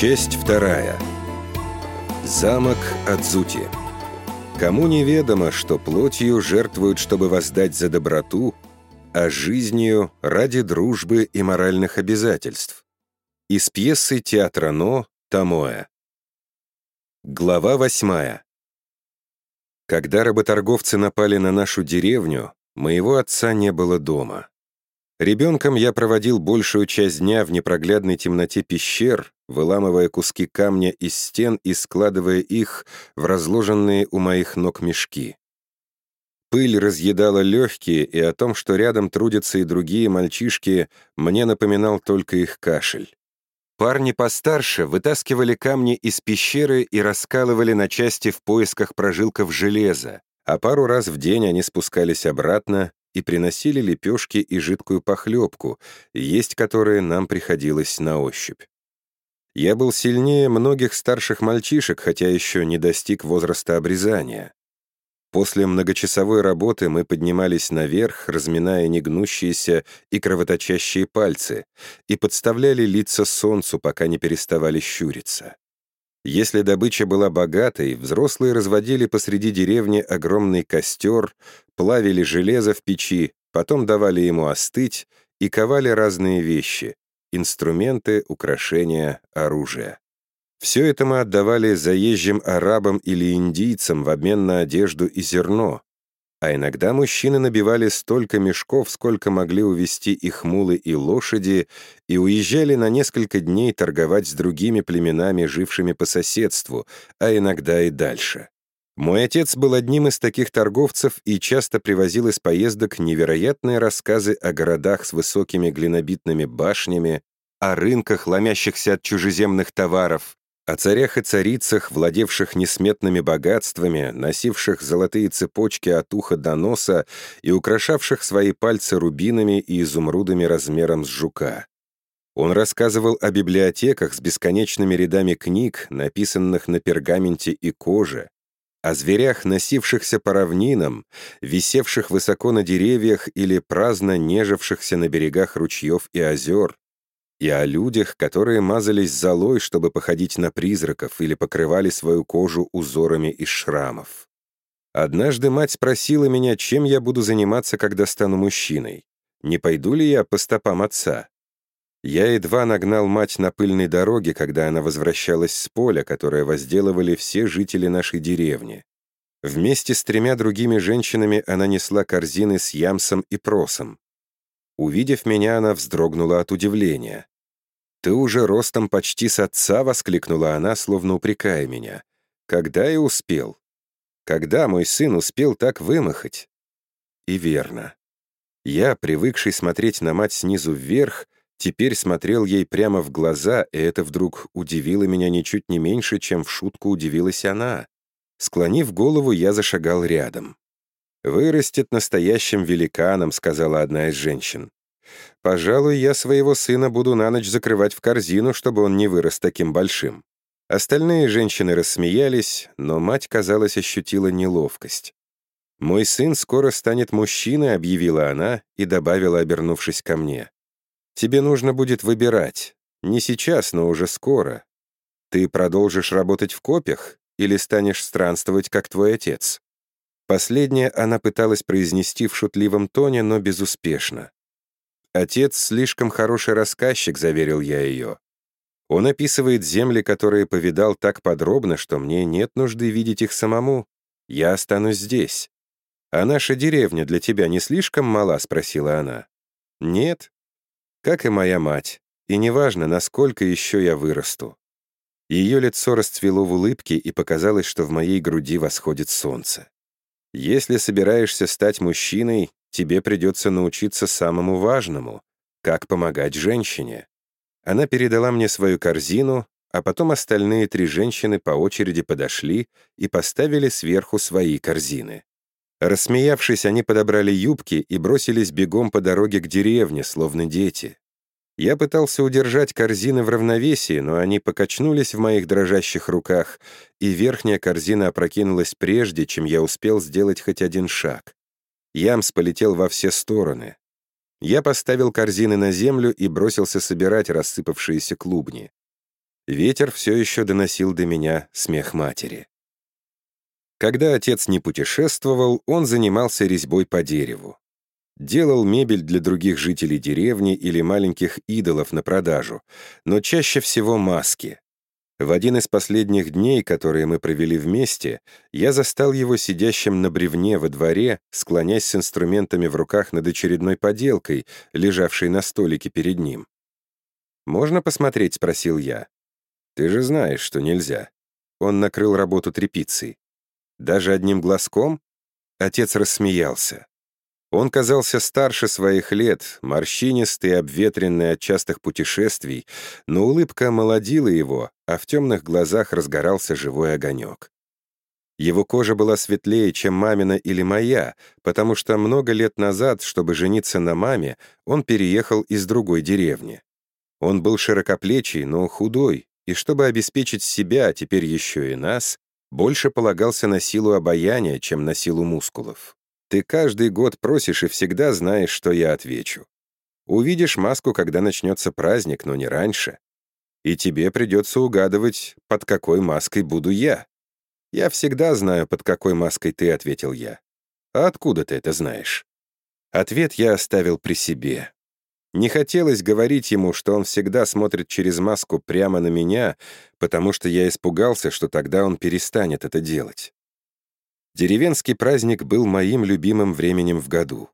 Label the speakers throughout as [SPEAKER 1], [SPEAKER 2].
[SPEAKER 1] Часть вторая. Замок Адзути. Кому неведомо, что плотью жертвуют, чтобы воздать за доброту, а жизнью ради дружбы и моральных обязательств. Из пьесы театра Но «Тамоэ». Глава восьмая. Когда работорговцы напали на нашу деревню, моего отца не было дома. Ребенком я проводил большую часть дня в непроглядной темноте пещер, выламывая куски камня из стен и складывая их в разложенные у моих ног мешки. Пыль разъедала легкие, и о том, что рядом трудятся и другие мальчишки, мне напоминал только их кашель. Парни постарше вытаскивали камни из пещеры и раскалывали на части в поисках прожилков железа, а пару раз в день они спускались обратно и приносили лепешки и жидкую похлебку, есть которые нам приходилось на ощупь. Я был сильнее многих старших мальчишек, хотя еще не достиг возраста обрезания. После многочасовой работы мы поднимались наверх, разминая негнущиеся и кровоточащие пальцы, и подставляли лица солнцу, пока не переставали щуриться. Если добыча была богатой, взрослые разводили посреди деревни огромный костер, плавили железо в печи, потом давали ему остыть и ковали разные вещи, инструменты, украшения, оружие. Все это мы отдавали заезжим арабам или индийцам в обмен на одежду и зерно, а иногда мужчины набивали столько мешков, сколько могли увезти их мулы и лошади, и уезжали на несколько дней торговать с другими племенами, жившими по соседству, а иногда и дальше. Мой отец был одним из таких торговцев и часто привозил из поездок невероятные рассказы о городах с высокими глинобитными башнями, о рынках, ломящихся от чужеземных товаров, о царях и царицах, владевших несметными богатствами, носивших золотые цепочки от уха до носа и украшавших свои пальцы рубинами и изумрудами размером с жука. Он рассказывал о библиотеках с бесконечными рядами книг, написанных на пергаменте и коже, о зверях, носившихся по равнинам, висевших высоко на деревьях или праздно нежившихся на берегах ручьев и озер, и о людях, которые мазались золой, чтобы походить на призраков или покрывали свою кожу узорами из шрамов. Однажды мать спросила меня, чем я буду заниматься, когда стану мужчиной. Не пойду ли я по стопам отца? Я едва нагнал мать на пыльной дороге, когда она возвращалась с поля, которое возделывали все жители нашей деревни. Вместе с тремя другими женщинами она несла корзины с ямсом и просом. Увидев меня, она вздрогнула от удивления. «Ты уже ростом почти с отца!» — воскликнула она, словно упрекая меня. «Когда я успел? Когда мой сын успел так вымахать?» И верно. Я, привыкший смотреть на мать снизу вверх, Теперь смотрел ей прямо в глаза, и это вдруг удивило меня ничуть не меньше, чем в шутку удивилась она. Склонив голову, я зашагал рядом. «Вырастет настоящим великаном», — сказала одна из женщин. «Пожалуй, я своего сына буду на ночь закрывать в корзину, чтобы он не вырос таким большим». Остальные женщины рассмеялись, но мать, казалось, ощутила неловкость. «Мой сын скоро станет мужчиной», — объявила она и добавила, обернувшись ко мне. Тебе нужно будет выбирать. Не сейчас, но уже скоро. Ты продолжишь работать в копях или станешь странствовать, как твой отец?» Последнее она пыталась произнести в шутливом тоне, но безуспешно. «Отец слишком хороший рассказчик», — заверил я ее. «Он описывает земли, которые повидал так подробно, что мне нет нужды видеть их самому. Я останусь здесь». «А наша деревня для тебя не слишком мала?» — спросила она. «Нет, как и моя мать, и неважно, насколько еще я вырасту. Ее лицо расцвело в улыбке, и показалось, что в моей груди восходит солнце. Если собираешься стать мужчиной, тебе придется научиться самому важному — как помогать женщине. Она передала мне свою корзину, а потом остальные три женщины по очереди подошли и поставили сверху свои корзины. Рассмеявшись, они подобрали юбки и бросились бегом по дороге к деревне, словно дети. Я пытался удержать корзины в равновесии, но они покачнулись в моих дрожащих руках, и верхняя корзина опрокинулась прежде, чем я успел сделать хоть один шаг. Ямс полетел во все стороны. Я поставил корзины на землю и бросился собирать рассыпавшиеся клубни. Ветер все еще доносил до меня смех матери. Когда отец не путешествовал, он занимался резьбой по дереву. Делал мебель для других жителей деревни или маленьких идолов на продажу, но чаще всего маски. В один из последних дней, которые мы провели вместе, я застал его сидящим на бревне во дворе, склонясь с инструментами в руках над очередной поделкой, лежавшей на столике перед ним. «Можно посмотреть?» — спросил я. «Ты же знаешь, что нельзя». Он накрыл работу тряпицей. Даже одним глазком? Отец рассмеялся. Он казался старше своих лет, морщинистый, обветренный от частых путешествий, но улыбка молодила его, а в темных глазах разгорался живой огонек. Его кожа была светлее, чем мамина или моя, потому что много лет назад, чтобы жениться на маме, он переехал из другой деревни. Он был широкоплечий, но худой, и чтобы обеспечить себя, а теперь еще и нас, больше полагался на силу обаяния, чем на силу мускулов. Ты каждый год просишь и всегда знаешь, что я отвечу. Увидишь маску, когда начнется праздник, но не раньше. И тебе придется угадывать, под какой маской буду я. Я всегда знаю, под какой маской ты, — ответил я. А откуда ты это знаешь? Ответ я оставил при себе. Не хотелось говорить ему, что он всегда смотрит через маску прямо на меня, потому что я испугался, что тогда он перестанет это делать. Деревенский праздник был моим любимым временем в году.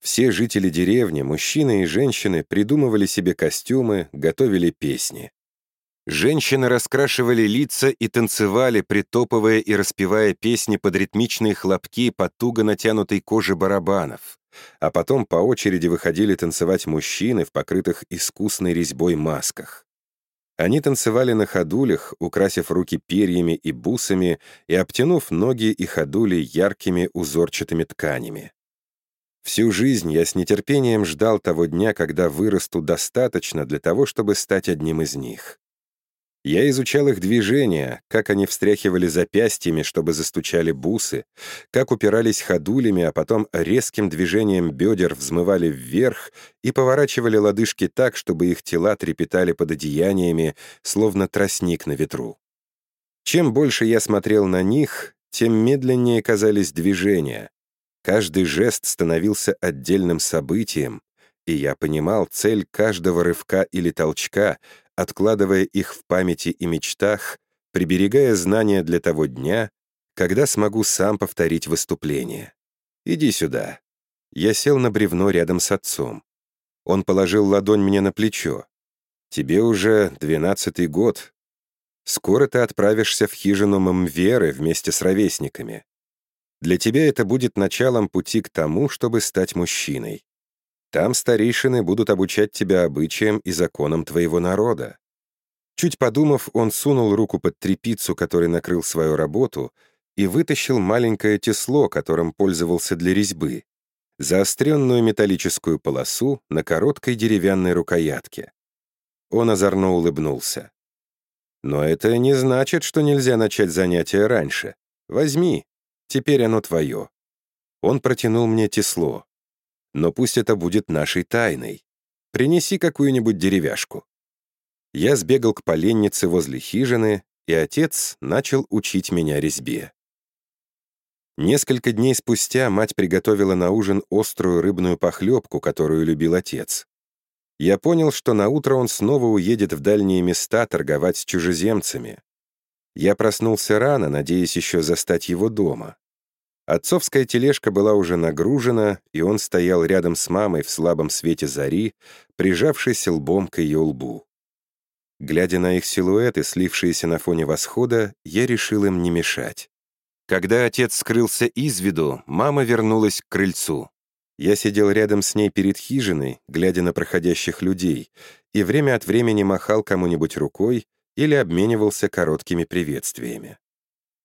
[SPEAKER 1] Все жители деревни, мужчины и женщины, придумывали себе костюмы, готовили песни. Женщины раскрашивали лица и танцевали, притопывая и распевая песни под ритмичные хлопки по туго натянутой коже барабанов а потом по очереди выходили танцевать мужчины в покрытых искусной резьбой масках. Они танцевали на ходулях, украсив руки перьями и бусами и обтянув ноги и ходули яркими узорчатыми тканями. Всю жизнь я с нетерпением ждал того дня, когда вырасту достаточно для того, чтобы стать одним из них. Я изучал их движения, как они встряхивали запястьями, чтобы застучали бусы, как упирались ходулями, а потом резким движением бедер взмывали вверх и поворачивали лодыжки так, чтобы их тела трепетали под одеяниями, словно тростник на ветру. Чем больше я смотрел на них, тем медленнее казались движения. Каждый жест становился отдельным событием, и я понимал цель каждого рывка или толчка, откладывая их в памяти и мечтах, приберегая знания для того дня, когда смогу сам повторить выступление. «Иди сюда». Я сел на бревно рядом с отцом. Он положил ладонь мне на плечо. «Тебе уже двенадцатый год. Скоро ты отправишься в хижину Мамверы вместе с ровесниками. Для тебя это будет началом пути к тому, чтобы стать мужчиной. Там старейшины будут обучать тебя обычаям и законам твоего народа». Чуть подумав, он сунул руку под трепицу, которой накрыл свою работу, и вытащил маленькое тесло, которым пользовался для резьбы, заостренную металлическую полосу на короткой деревянной рукоятке. Он озорно улыбнулся. «Но это не значит, что нельзя начать занятие раньше. Возьми, теперь оно твое». Он протянул мне тесло но пусть это будет нашей тайной. Принеси какую-нибудь деревяшку». Я сбегал к поленнице возле хижины, и отец начал учить меня резьбе. Несколько дней спустя мать приготовила на ужин острую рыбную похлебку, которую любил отец. Я понял, что на утро он снова уедет в дальние места торговать с чужеземцами. Я проснулся рано, надеясь еще застать его дома. Отцовская тележка была уже нагружена, и он стоял рядом с мамой в слабом свете зари, прижавшись лбом к ее лбу. Глядя на их силуэты, слившиеся на фоне восхода, я решил им не мешать. Когда отец скрылся из виду, мама вернулась к крыльцу. Я сидел рядом с ней перед хижиной, глядя на проходящих людей, и время от времени махал кому-нибудь рукой или обменивался короткими приветствиями.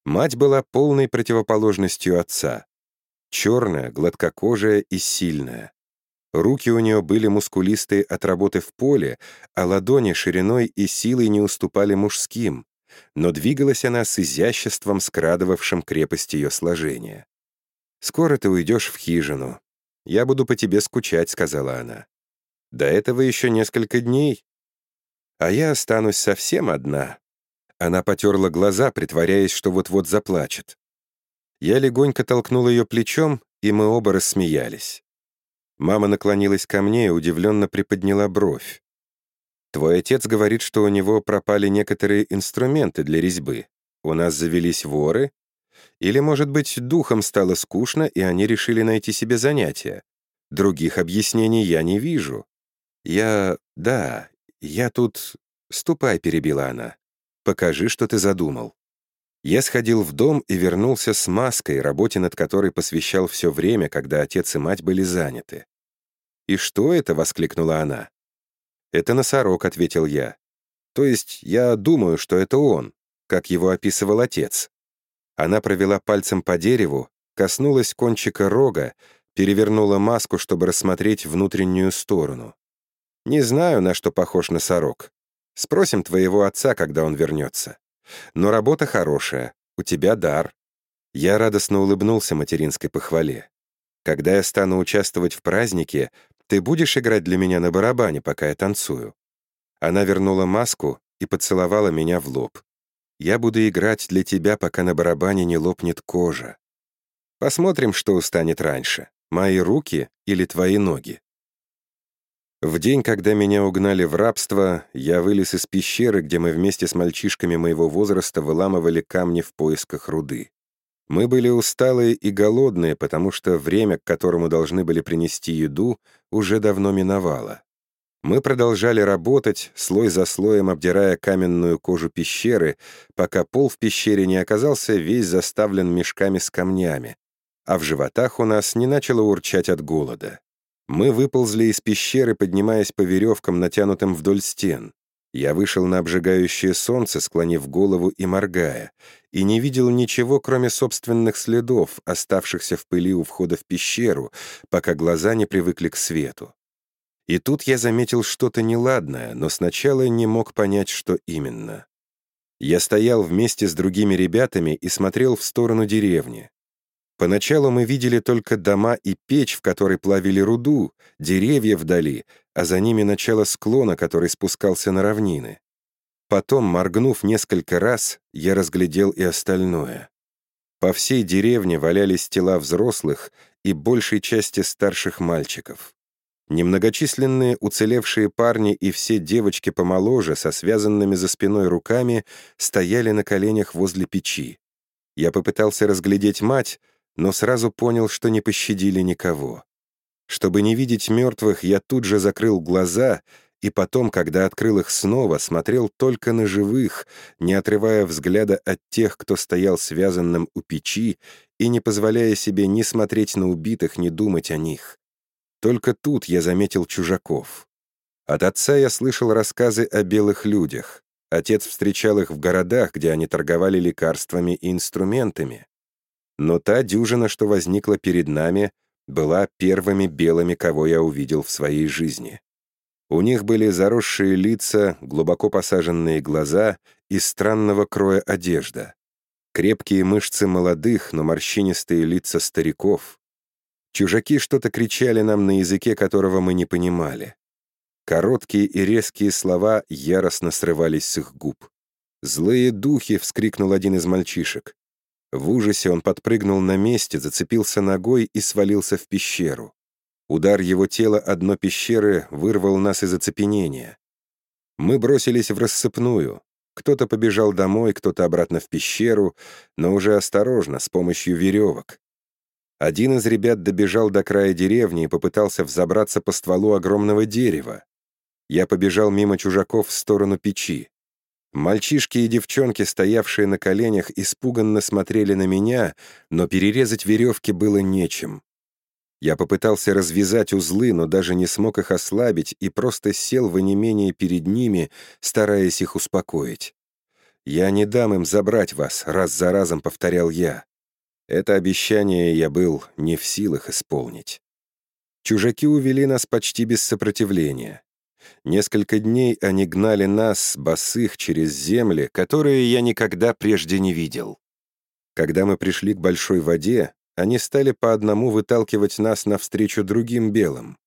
[SPEAKER 1] Мать была полной противоположностью отца. Черная, гладкокожая и сильная. Руки у нее были мускулистые от работы в поле, а ладони шириной и силой не уступали мужским, но двигалась она с изяществом, скрадывавшим крепость ее сложения. «Скоро ты уйдешь в хижину. Я буду по тебе скучать», — сказала она. «До этого еще несколько дней». А я останусь совсем одна». Она потерла глаза, притворяясь, что вот-вот заплачет. Я легонько толкнул ее плечом, и мы оба рассмеялись. Мама наклонилась ко мне и удивленно приподняла бровь. «Твой отец говорит, что у него пропали некоторые инструменты для резьбы. У нас завелись воры? Или, может быть, духом стало скучно, и они решили найти себе занятия? Других объяснений я не вижу. Я... да, я тут... Ступай, перебила она. Покажи, что ты задумал. Я сходил в дом и вернулся с маской, работе над которой посвящал все время, когда отец и мать были заняты. «И что это?» — воскликнула она. «Это носорог», — ответил я. «То есть я думаю, что это он, как его описывал отец». Она провела пальцем по дереву, коснулась кончика рога, перевернула маску, чтобы рассмотреть внутреннюю сторону. «Не знаю, на что похож носорог. Спросим твоего отца, когда он вернется». Но работа хорошая, у тебя дар». Я радостно улыбнулся материнской похвале. «Когда я стану участвовать в празднике, ты будешь играть для меня на барабане, пока я танцую?» Она вернула маску и поцеловала меня в лоб. «Я буду играть для тебя, пока на барабане не лопнет кожа. Посмотрим, что устанет раньше, мои руки или твои ноги». В день, когда меня угнали в рабство, я вылез из пещеры, где мы вместе с мальчишками моего возраста выламывали камни в поисках руды. Мы были усталые и голодные, потому что время, к которому должны были принести еду, уже давно миновало. Мы продолжали работать, слой за слоем обдирая каменную кожу пещеры, пока пол в пещере не оказался весь заставлен мешками с камнями, а в животах у нас не начало урчать от голода. Мы выползли из пещеры, поднимаясь по веревкам, натянутым вдоль стен. Я вышел на обжигающее солнце, склонив голову и моргая, и не видел ничего, кроме собственных следов, оставшихся в пыли у входа в пещеру, пока глаза не привыкли к свету. И тут я заметил что-то неладное, но сначала не мог понять, что именно. Я стоял вместе с другими ребятами и смотрел в сторону деревни. Поначалу мы видели только дома и печь, в которой плавили руду, деревья вдали, а за ними начало склона, который спускался на равнины. Потом, моргнув несколько раз, я разглядел и остальное. По всей деревне валялись тела взрослых и большей части старших мальчиков. Немногочисленные уцелевшие парни и все девочки помоложе со связанными за спиной руками стояли на коленях возле печи. Я попытался разглядеть мать, но сразу понял, что не пощадили никого. Чтобы не видеть мертвых, я тут же закрыл глаза и потом, когда открыл их снова, смотрел только на живых, не отрывая взгляда от тех, кто стоял связанным у печи, и не позволяя себе ни смотреть на убитых, ни думать о них. Только тут я заметил чужаков. От отца я слышал рассказы о белых людях. Отец встречал их в городах, где они торговали лекарствами и инструментами. Но та дюжина, что возникла перед нами, была первыми белыми, кого я увидел в своей жизни. У них были заросшие лица, глубоко посаженные глаза и странного кроя одежда. Крепкие мышцы молодых, но морщинистые лица стариков. Чужаки что-то кричали нам на языке, которого мы не понимали. Короткие и резкие слова яростно срывались с их губ. «Злые духи!» — вскрикнул один из мальчишек. В ужасе он подпрыгнул на месте, зацепился ногой и свалился в пещеру. Удар его тела о дно пещеры вырвал нас из оцепенения. Мы бросились в рассыпную. Кто-то побежал домой, кто-то обратно в пещеру, но уже осторожно, с помощью веревок. Один из ребят добежал до края деревни и попытался взобраться по стволу огромного дерева. Я побежал мимо чужаков в сторону печи. Мальчишки и девчонки, стоявшие на коленях, испуганно смотрели на меня, но перерезать веревки было нечем. Я попытался развязать узлы, но даже не смог их ослабить и просто сел в онемении перед ними, стараясь их успокоить. «Я не дам им забрать вас», — раз за разом повторял я. Это обещание я был не в силах исполнить. Чужаки увели нас почти без сопротивления. Несколько дней они гнали нас, босых, через земли, которые я никогда прежде не видел. Когда мы пришли к большой воде, они стали по одному выталкивать нас навстречу другим белым.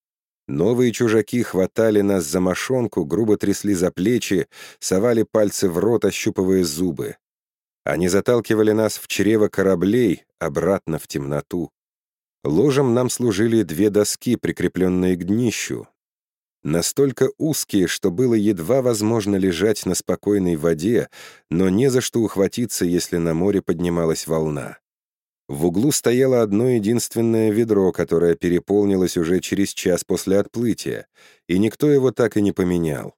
[SPEAKER 1] Новые чужаки хватали нас за мошонку, грубо трясли за плечи, совали пальцы в рот, ощупывая зубы. Они заталкивали нас в чрево кораблей, обратно в темноту. Ложем нам служили две доски, прикрепленные к днищу. Настолько узкие, что было едва возможно лежать на спокойной воде, но не за что ухватиться, если на море поднималась волна. В углу стояло одно единственное ведро, которое переполнилось уже через час после отплытия, и никто его так и не поменял.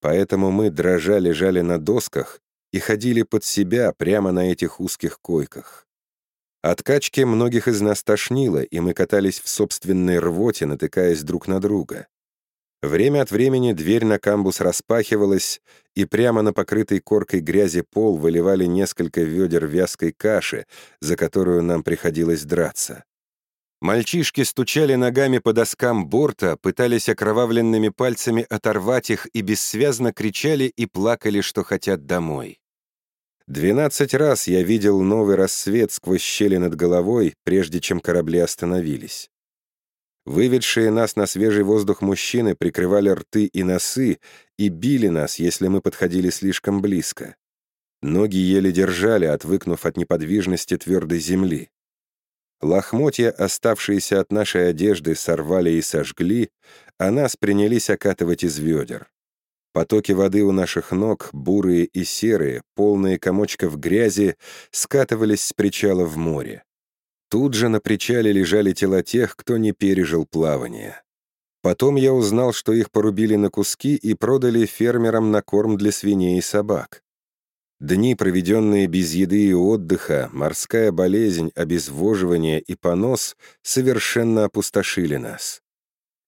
[SPEAKER 1] Поэтому мы, дрожа, лежали на досках и ходили под себя прямо на этих узких койках. От качки многих из нас тошнило, и мы катались в собственной рвоте, натыкаясь друг на друга. Время от времени дверь на камбус распахивалась, и прямо на покрытый коркой грязи пол выливали несколько ведер вязкой каши, за которую нам приходилось драться. Мальчишки стучали ногами по доскам борта, пытались окровавленными пальцами оторвать их и бессвязно кричали и плакали, что хотят домой. Двенадцать раз я видел новый рассвет сквозь щели над головой, прежде чем корабли остановились. Выведшие нас на свежий воздух мужчины прикрывали рты и носы и били нас, если мы подходили слишком близко. Ноги еле держали, отвыкнув от неподвижности твердой земли. Лохмотья, оставшиеся от нашей одежды, сорвали и сожгли, а нас принялись окатывать из ведер. Потоки воды у наших ног, бурые и серые, полные комочков грязи, скатывались с причала в море. Тут же на причале лежали тела тех, кто не пережил плавание. Потом я узнал, что их порубили на куски и продали фермерам на корм для свиней и собак. Дни, проведенные без еды и отдыха, морская болезнь, обезвоживание и понос совершенно опустошили нас.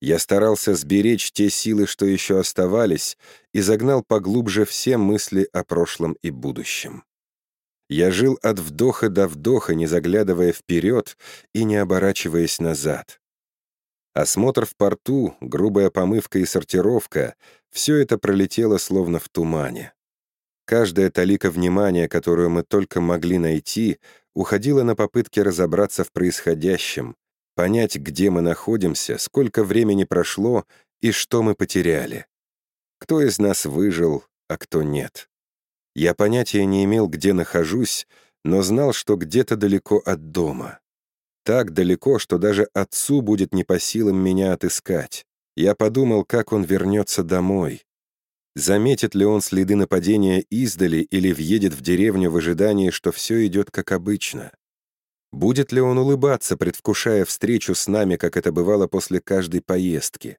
[SPEAKER 1] Я старался сберечь те силы, что еще оставались, и загнал поглубже все мысли о прошлом и будущем. Я жил от вдоха до вдоха, не заглядывая вперед и не оборачиваясь назад. Осмотр в порту, грубая помывка и сортировка — все это пролетело словно в тумане. Каждая талика внимания, которую мы только могли найти, уходила на попытки разобраться в происходящем, понять, где мы находимся, сколько времени прошло и что мы потеряли. Кто из нас выжил, а кто нет. Я понятия не имел, где нахожусь, но знал, что где-то далеко от дома. Так далеко, что даже отцу будет не по силам меня отыскать. Я подумал, как он вернется домой. Заметит ли он следы нападения издали или въедет в деревню в ожидании, что все идет как обычно? Будет ли он улыбаться, предвкушая встречу с нами, как это бывало после каждой поездки?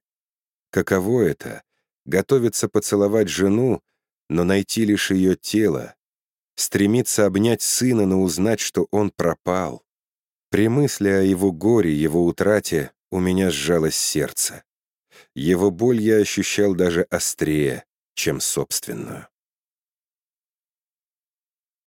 [SPEAKER 1] Каково это — готовиться поцеловать жену, но найти лишь ее тело, стремиться обнять сына, но узнать, что он пропал. При мысли о его горе, его утрате у меня сжалось сердце. Его боль я ощущал даже острее, чем собственную.